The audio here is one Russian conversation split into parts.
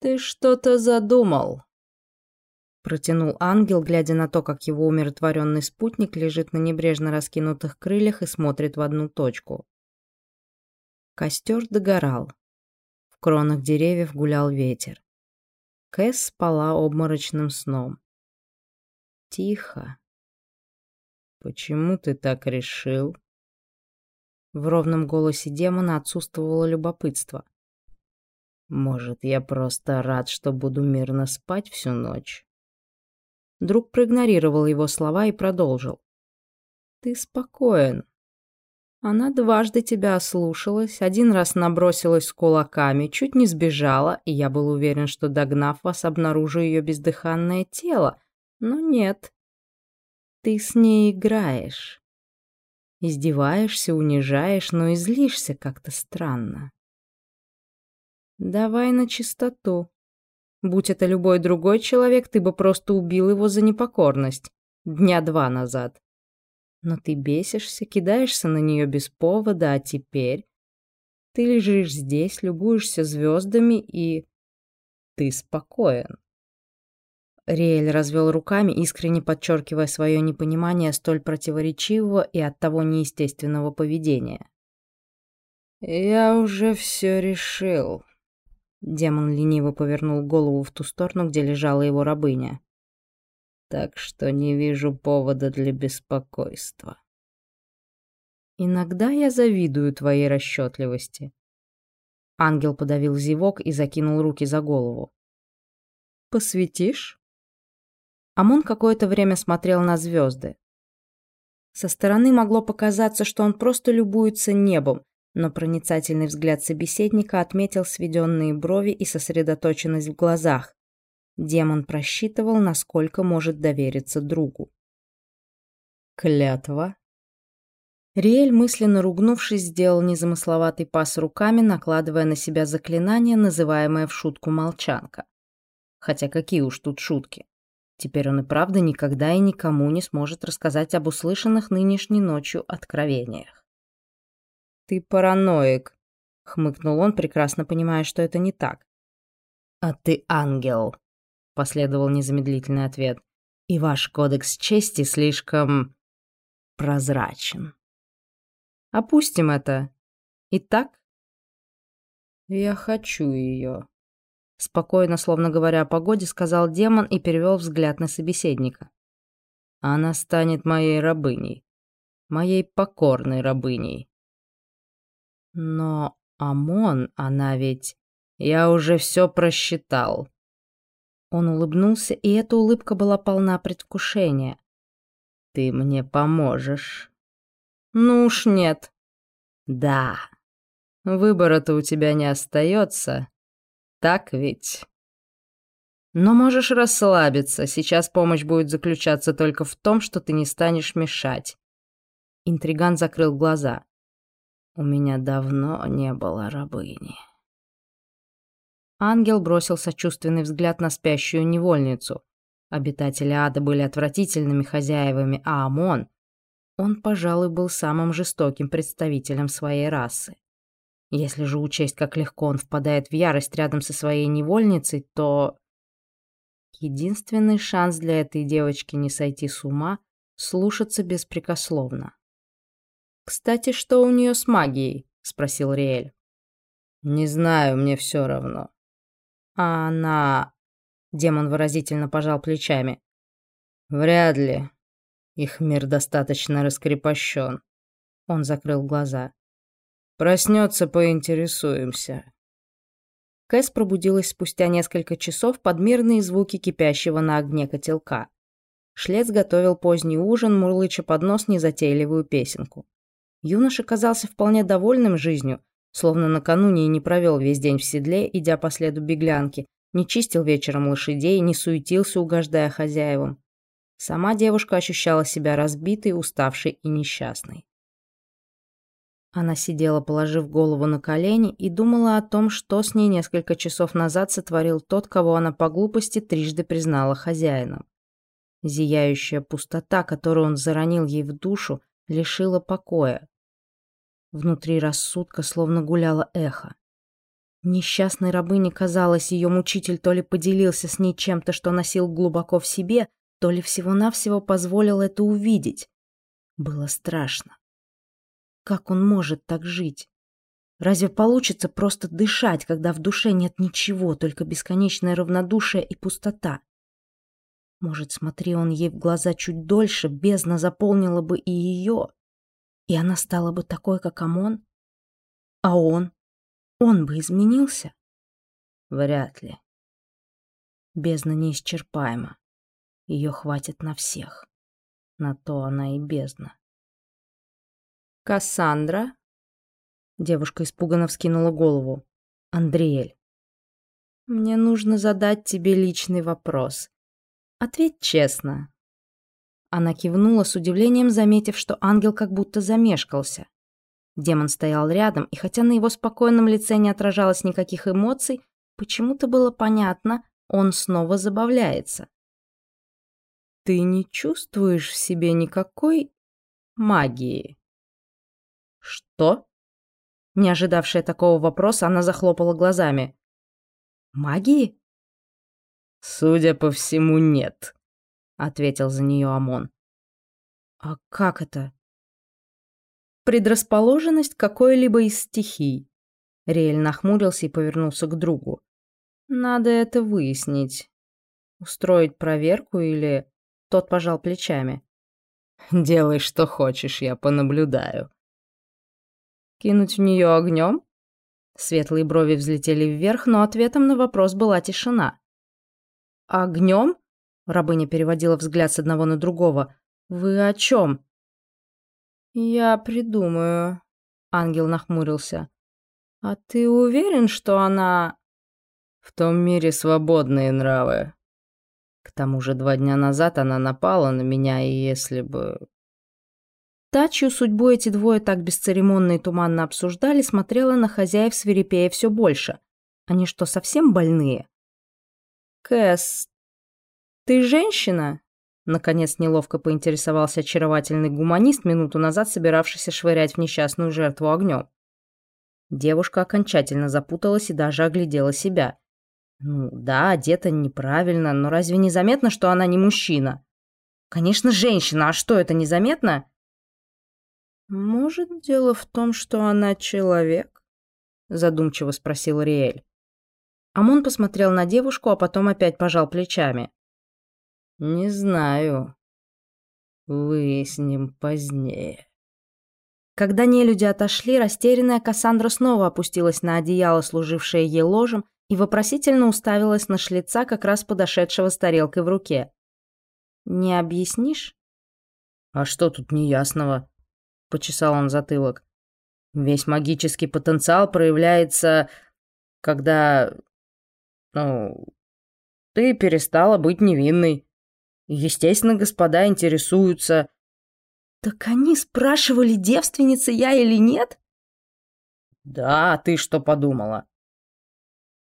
«Ты что-то задумал», — протянул ангел, глядя на то, как его умиротворенный спутник лежит на небрежно раскинутых крыльях и смотрит в одну точку. Костер догорал. В кронах деревьев гулял ветер. Кэс спала обморочным сном. Тихо. «Почему ты так решил?» В ровном голосе демона отсутствовало любопытство. «Может, я просто рад, что буду мирно спать всю ночь?» Друг проигнорировал его слова и продолжил. «Ты спокоен. Она дважды тебя ослушалась, один раз набросилась с кулаками, чуть не сбежала, и я был уверен, что, догнав вас, обнаружу ее бездыханное тело. Но нет. Ты с ней играешь. Издеваешься, унижаешь, но излишься как-то странно. Давай на чистоту. Будь это любой другой человек, ты бы просто убил его за непокорность. Дня два назад. Но ты бесишься, кидаешься на нее без повода, а теперь... Ты лежишь здесь, любуешься звездами и... Ты спокоен. Риэль развел руками, искренне подчеркивая свое непонимание столь противоречивого и оттого неестественного поведения. «Я уже все решил». Демон лениво повернул голову в ту сторону, где лежала его рабыня так что не вижу повода для беспокойства. Иногда я завидую твоей расчетливости. Ангел подавил зевок и закинул руки за голову. Посветишь? Амон какое-то время смотрел на звезды. Со стороны могло показаться, что он просто любуется небом, но проницательный взгляд собеседника отметил сведенные брови и сосредоточенность в глазах. Демон просчитывал, насколько может довериться другу. Клятва. Риэль, мысленно ругнувшись, сделал незамысловатый пас руками, накладывая на себя заклинание, называемое в шутку «молчанка». Хотя какие уж тут шутки. Теперь он и правда никогда и никому не сможет рассказать об услышанных нынешней ночью откровениях. «Ты параноик», — хмыкнул он, прекрасно понимая, что это не так. «А ты ангел», последовал незамедлительный ответ. И ваш кодекс чести слишком прозрачен. Опустим это. Итак, я хочу ее. Спокойно, словно говоря о погоде, сказал демон и перевел взгляд на собеседника. Она станет моей рабыней. Моей покорной рабыней. Но Амон, она ведь... Я уже все просчитал. Он улыбнулся, и эта улыбка была полна предвкушения. «Ты мне поможешь?» «Ну уж нет». «Да. Выбора-то у тебя не остается. Так ведь?» «Но можешь расслабиться. Сейчас помощь будет заключаться только в том, что ты не станешь мешать». Интриган закрыл глаза. «У меня давно не было рабыни». Ангел бросил сочувственный взгляд на спящую невольницу. Обитатели ада были отвратительными хозяевами, а Амон... Он, пожалуй, был самым жестоким представителем своей расы. Если же учесть, как легко он впадает в ярость рядом со своей невольницей, то... Единственный шанс для этой девочки не сойти с ума — слушаться беспрекословно. «Кстати, что у нее с магией?» — спросил Риэль. «Не знаю, мне все равно. А она... Демон выразительно пожал плечами. Вряд ли. Их мир достаточно раскрепощен. Он закрыл глаза. Проснется, поинтересуемся. Кэс пробудилась спустя несколько часов под мирные звуки кипящего на огне котелка. Шлец готовил поздний ужин, мурлыча под нос незатейливую песенку. Юноша казался вполне довольным жизнью, словно накануне и не провел весь день в седле, идя по следу беглянки, не чистил вечером лошадей, не суетился, угождая хозяевам. Сама девушка ощущала себя разбитой, уставшей и несчастной. Она сидела, положив голову на колени, и думала о том, что с ней несколько часов назад сотворил тот, кого она по глупости трижды признала хозяином. Зияющая пустота, которую он заронил ей в душу, лишила покоя. Внутри рассудка словно гуляло эхо. Несчастной рабыне казалось, ее мучитель то ли поделился с ней чем-то, что носил глубоко в себе, то ли всего-навсего позволил это увидеть. Было страшно. Как он может так жить? Разве получится просто дышать, когда в душе нет ничего, только бесконечное равнодушие и пустота? Может, смотри он ей в глаза чуть дольше, бездна заполнила бы и ее, и она стала бы такой, как Амон? А он? Он бы изменился? Вряд ли. Бездна неисчерпаема. Ее хватит на всех. На то она и бездна. «Кассандра?» Девушка испуганно вскинула голову. «Андриэль, мне нужно задать тебе личный вопрос. Ответь честно». Она кивнула с удивлением, заметив, что ангел как будто замешкался. Демон стоял рядом, и хотя на его спокойном лице не отражалось никаких эмоций, почему-то было понятно, он снова забавляется. «Ты не чувствуешь в себе никакой магии?» «Что?» Не ожидавшая такого вопроса, она захлопала глазами. «Магии?» «Судя по всему, нет», — ответил за нее Амон. «А как это?» «Предрасположенность какой-либо из стихий». Риэль нахмурился и повернулся к другу. «Надо это выяснить. Устроить проверку или...» Тот пожал плечами. «Делай, что хочешь, я понаблюдаю». «Кинуть в нее огнем?» Светлые брови взлетели вверх, но ответом на вопрос была тишина. «Огнем?» Рабыня переводила взгляд с одного на другого. «Вы о чем?» «Я придумаю», — ангел нахмурился. «А ты уверен, что она...» «В том мире свободные нравы. К тому же два дня назад она напала на меня, и если бы...» Та, чью судьбу эти двое так бесцеремонно и туманно обсуждали, смотрела на хозяев свирепея все больше. Они что, совсем больные? «Кэс, ты женщина?» Наконец неловко поинтересовался очаровательный гуманист, минуту назад собиравшийся швырять в несчастную жертву огнем. Девушка окончательно запуталась и даже оглядела себя. Ну да, одета неправильно, но разве не заметно, что она не мужчина? Конечно, женщина, а что, это незаметно? Может, дело в том, что она человек? Задумчиво спросил Риэль. Амон посмотрел на девушку, а потом опять пожал плечами. «Не знаю. Выясним позднее». Когда нелюди отошли, растерянная Кассандра снова опустилась на одеяло, служившее ей ложем, и вопросительно уставилась на шлица, как раз подошедшего с тарелкой в руке. «Не объяснишь?» «А что тут неясного?» — почесал он затылок. «Весь магический потенциал проявляется, когда ну, ты перестала быть невинной. Естественно, господа интересуются. Так они спрашивали, девственница я или нет? Да, а ты что подумала?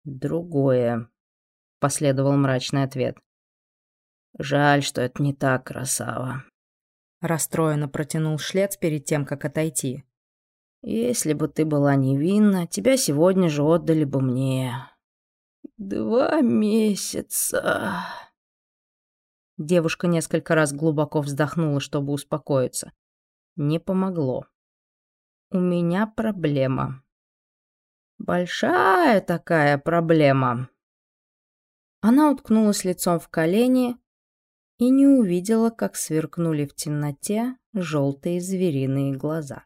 Другое, последовал мрачный ответ. Жаль, что это не так, красава. Расстроенно протянул шлец перед тем, как отойти. Если бы ты была невинна, тебя сегодня же отдали бы мне. «Два месяца...» Девушка несколько раз глубоко вздохнула, чтобы успокоиться. Не помогло. «У меня проблема. Большая такая проблема». Она уткнулась лицом в колени и не увидела, как сверкнули в темноте желтые звериные глаза.